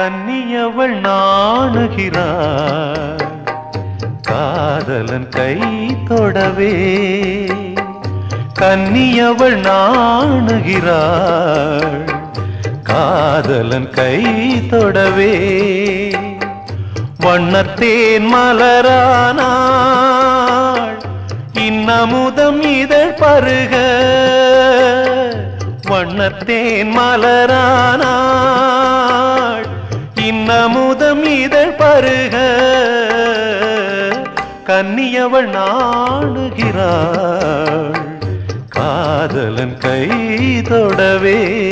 கன்னியவள் நாணுகிறாள் காதலன் கை தொடவே கன்னியவள் நாணுகிறாள். காதலன் கை தொடவே வண்ணத்தேன் மலரானாள். இன்னமுதம் இதழ் பருக வண்ணத்தேன் மலரானாள். நமுதம் இதழ் பருக. கன்னியவள் நாடுகிறாள் காதலன் கை தொடவே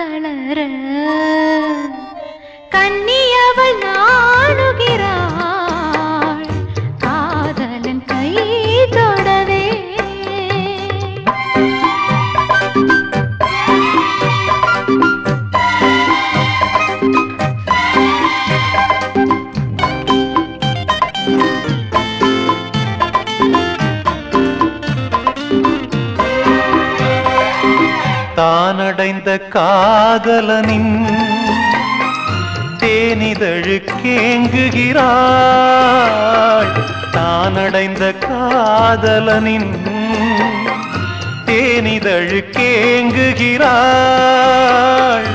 തളര. കണ്ണീ தானடைந்த காதலனின் தேனிதழுக்கேங்குகிறாள். தானடைந்த காதலனின் தேனிதழுக்கேங்குகிறாள்.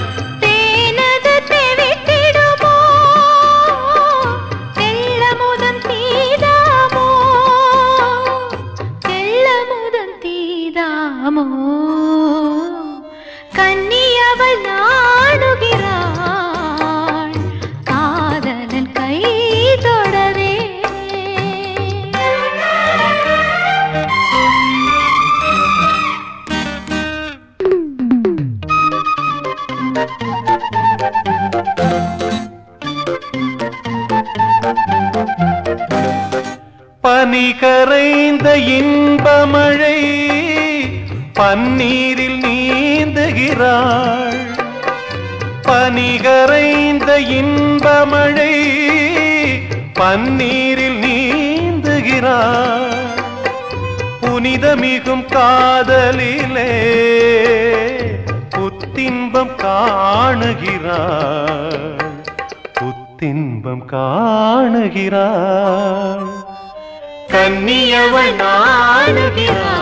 பனி கரைந்த இன்பமழை பன்னீரில் நீந்துகிறாள். பனி கரைந்த இன்பமழை பன்னீரில் நீந்துகிறாள். புனிதமிகும் காதலிலே புத்தின்பம் காணுகிறாள். புத்தின்பம் காணுகிறாள். கன்னியவள் நாணுகிறாள்